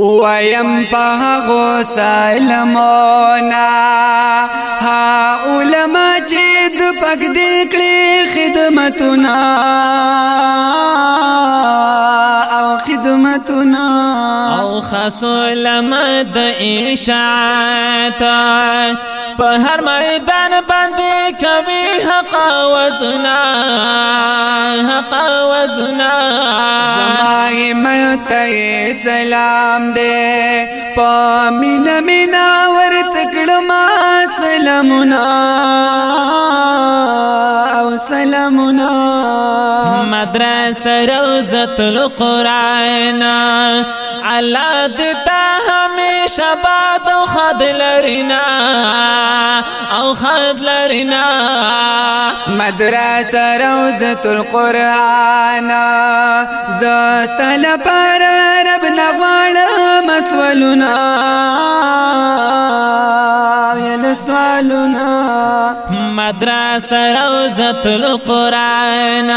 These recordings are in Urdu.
ویم پاغو سلمونا ها علماء چید پک دل کلی خدمتنا او خدمتنا۔ او خاص علماء د اشاعت په هر میدان باندې کوي حق وزنا حق وزنا۔ زما سلام دے۔ پامین مینا ور تکړما سلامنا او سلامنا مدرسه روزت القرآن۔ الله دتا ہاں همیشه باد او خد لرنا او خد لرنا. مدرسه روزت القرآن زستل پر رب نغوان مسولنا. سوالنا. مدرسه روزت القرآن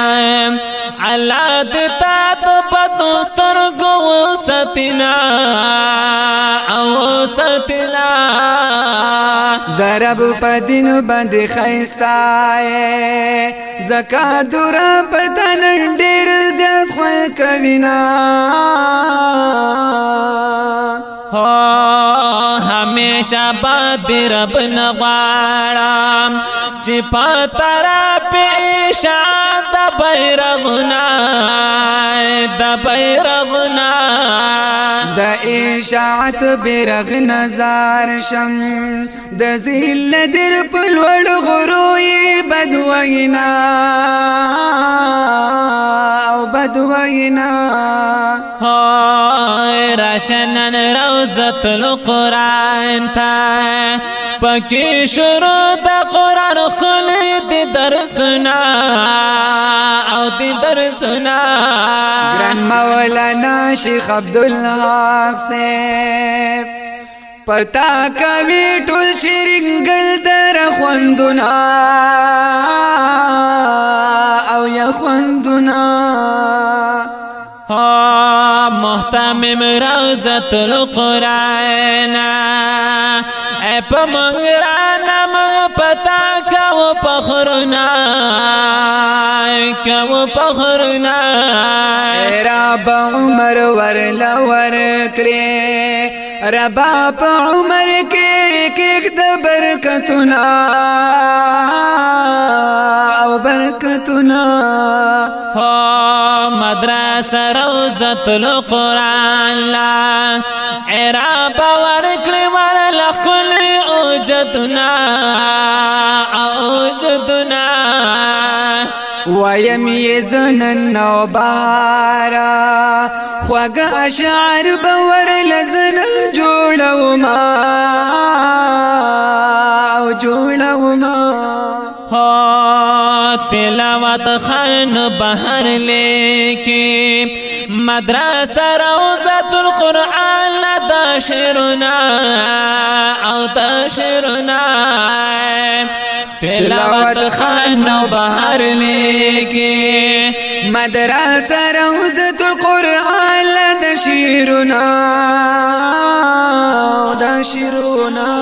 الله دتا تو پتوستر گو ستنا ستنا درب پدین بند خیستائے۔ زکا دورا پتن ڈیر زیاد کوینا۔ ہمیشہ باد رب نغوارم چی پترا پیشا دا بیرغنا دا بیرغنا دا اشاعت برغ نظار شم دا زیل در پلوڑ غروی بدوینا او بدوینا راشنن روزت القرآن تا پکی شروع دا قرآن مولانا شیخ عبدالحق سے پتا کوي ټول شرنګل در خوندنا. او یا خوندنا. محتمم روزت القرآن. اے پا منگرانا مغ پتا کو پخرنا. کو پخرنا۔ رب عمر ور لور کړي ربا په عمر کې کې د برکتنا او برکتنا مدرسه روزت القرآن لا۔ عراب ورکړي ور لخل ویم یزنن نو بارا. خوگا اشعر بور لزن جوړو ما او جوړو ما تلاوت خان بہر لے کے مدرسہ روزت القرآن دا شرنا او دا شرنا تلاوت خان بہر لے کے مدرسہ روز تو قرآن دا شیرنا دا شیرنا